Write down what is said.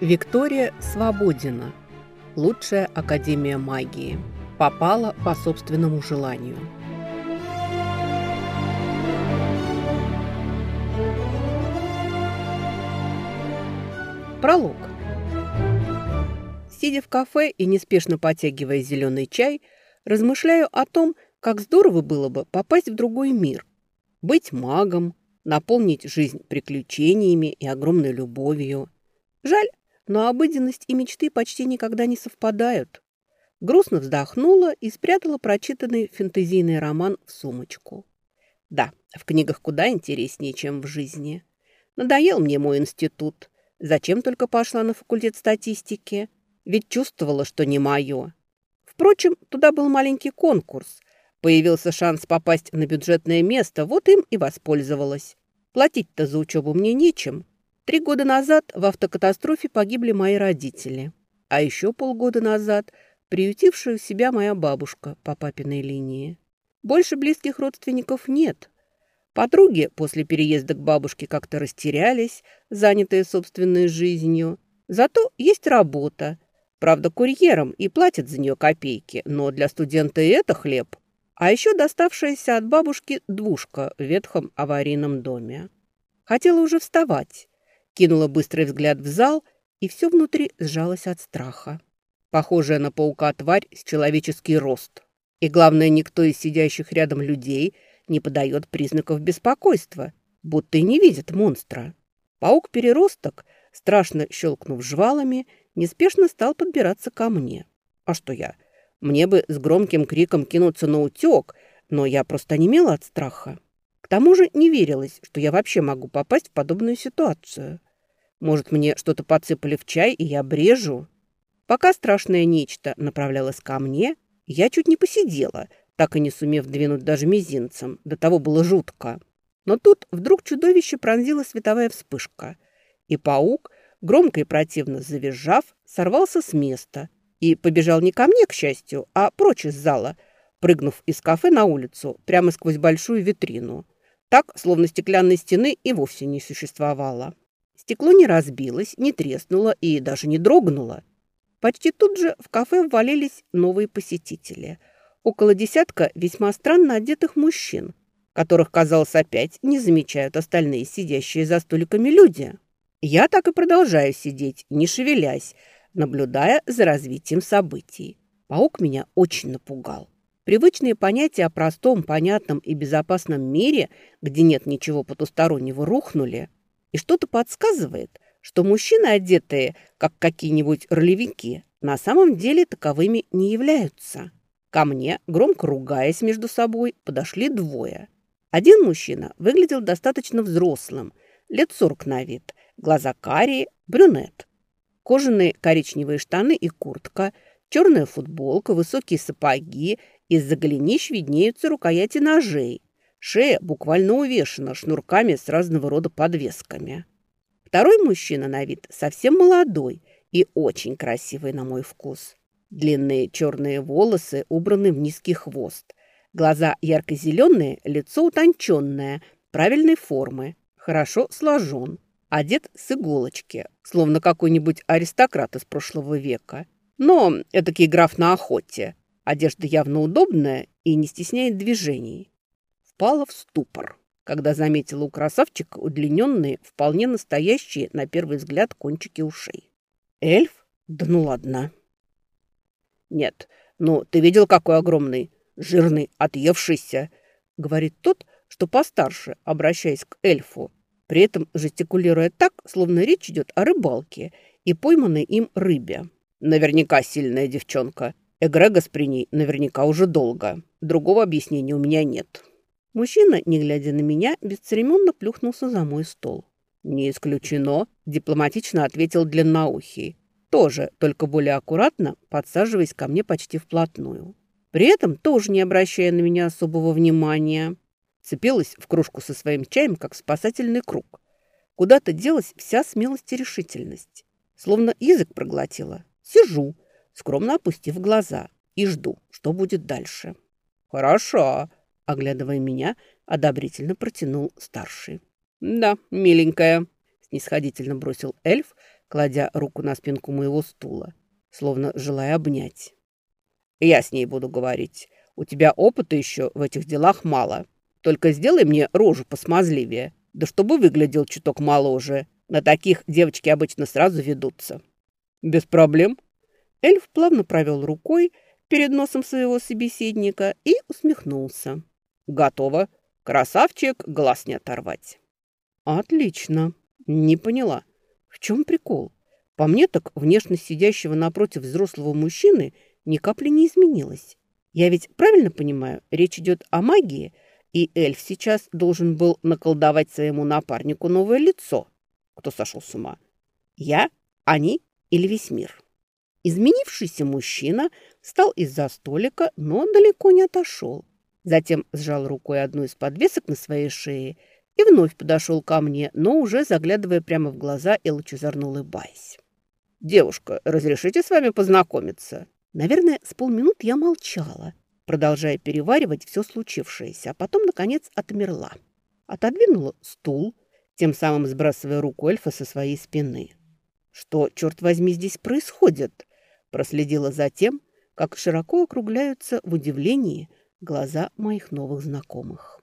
Виктория Свободина. Лучшая академия магии. Попала по собственному желанию. Пролог. Сидя в кафе и неспешно потягивая зеленый чай, размышляю о том, как здорово было бы попасть в другой мир. Быть магом, наполнить жизнь приключениями и огромной любовью. Жаль, но обыденность и мечты почти никогда не совпадают. Грустно вздохнула и спрятала прочитанный фэнтезийный роман в сумочку. Да, в книгах куда интереснее, чем в жизни. Надоел мне мой институт. Зачем только пошла на факультет статистики? Ведь чувствовала, что не мое. Впрочем, туда был маленький конкурс. Появился шанс попасть на бюджетное место, вот им и воспользовалась. Платить-то за учебу мне нечем. Три года назад в автокатастрофе погибли мои родители. А еще полгода назад приютившая у себя моя бабушка по папиной линии. Больше близких родственников нет. Подруги после переезда к бабушке как-то растерялись, занятые собственной жизнью. Зато есть работа. Правда, курьером и платят за нее копейки, но для студента это хлеб. А еще доставшаяся от бабушки двушка в ветхом аварийном доме. Хотела уже вставать, кинула быстрый взгляд в зал, и все внутри сжалось от страха. Похожая на паука тварь с человеческий рост. И главное, никто из сидящих рядом людей не подает признаков беспокойства, будто и не видит монстра. Паук-переросток, страшно щелкнув жвалами, неспешно стал подбираться ко мне. А что я? Мне бы с громким криком кинуться на утек, но я просто немела от страха. К тому же не верилось, что я вообще могу попасть в подобную ситуацию. Может, мне что-то подсыпали в чай, и я брежу? Пока страшное нечто направлялось ко мне, я чуть не посидела, так и не сумев двинуть даже мизинцем. До того было жутко. Но тут вдруг чудовище пронзила световая вспышка. И паук, громко и противно завизжав, сорвался с места и побежал не ко мне, к счастью, а прочь из зала, прыгнув из кафе на улицу, прямо сквозь большую витрину. Так, словно стеклянной стены и вовсе не существовало. Стекло не разбилось, не треснуло и даже не дрогнуло. Почти тут же в кафе ввалились новые посетители. Около десятка весьма странно одетых мужчин, которых, казалось, опять не замечают остальные сидящие за столиками люди. Я так и продолжаю сидеть, не шевелясь, наблюдая за развитием событий. Паук меня очень напугал. Привычные понятия о простом, понятном и безопасном мире, где нет ничего потустороннего, рухнули – и что-то подсказывает, что мужчины, одетые, как какие-нибудь ролевики, на самом деле таковыми не являются. Ко мне, громко ругаясь между собой, подошли двое. Один мужчина выглядел достаточно взрослым, лет сорок на вид, глаза карие, брюнет. Кожаные коричневые штаны и куртка, черная футболка, высокие сапоги, из-за голенищ виднеются рукояти ножей – Шея буквально увешана шнурками с разного рода подвесками. Второй мужчина на вид совсем молодой и очень красивый на мой вкус. Длинные черные волосы убраны в низкий хвост. Глаза ярко-зеленые, лицо утонченное, правильной формы, хорошо сложен. Одет с иголочки, словно какой-нибудь аристократ из прошлого века. Но этакий граф на охоте. Одежда явно удобная и не стесняет движений впала в ступор, когда заметила у красавчика удлиненные, вполне настоящие, на первый взгляд, кончики ушей. Эльф? Да ну ладно. Нет, ну ты видел, какой огромный, жирный, отъевшийся, говорит тот, что постарше, обращаясь к эльфу, при этом жестикулируя так, словно речь идет о рыбалке и пойманной им рыбе. Наверняка сильная девчонка. Эгрегос при ней наверняка уже долго. Другого объяснения у меня нет. Мужчина, не глядя на меня, бесцеремонно плюхнулся за мой стол. «Не исключено», – дипломатично ответил длинноухий. Тоже, только более аккуратно, подсаживаясь ко мне почти вплотную. При этом тоже не обращая на меня особого внимания. Цепилась в кружку со своим чаем, как спасательный круг. Куда-то делась вся смелость и решительность. Словно язык проглотила. Сижу, скромно опустив глаза, и жду, что будет дальше. «Хорошо», Оглядывая меня, одобрительно протянул старший. «Да, миленькая», – снисходительно бросил эльф, кладя руку на спинку моего стула, словно желая обнять. «Я с ней буду говорить. У тебя опыта еще в этих делах мало. Только сделай мне рожу посмазливее, да чтобы выглядел чуток моложе. На таких девочки обычно сразу ведутся». «Без проблем». Эльф плавно провел рукой перед носом своего собеседника и усмехнулся. «Готово. Красавчик, глаз не оторвать». «Отлично. Не поняла. В чем прикол? По мне так внешность сидящего напротив взрослого мужчины ни капли не изменилась. Я ведь правильно понимаю, речь идет о магии, и эльф сейчас должен был наколдовать своему напарнику новое лицо. Кто сошел с ума? Я, они или весь мир?» Изменившийся мужчина встал из-за столика, но далеко не отошел. Затем сжал рукой одну из подвесок на своей шее и вновь подошел ко мне, но уже заглядывая прямо в глаза и лучезарно улыбаясь. «Девушка, разрешите с вами познакомиться?» Наверное, с полминут я молчала, продолжая переваривать все случившееся, а потом, наконец, отмерла. Отодвинула стул, тем самым сбрасывая руку эльфа со своей спины. «Что, черт возьми, здесь происходит?» Проследила за тем, как широко округляются в удивлении глаза моих новых знакомых.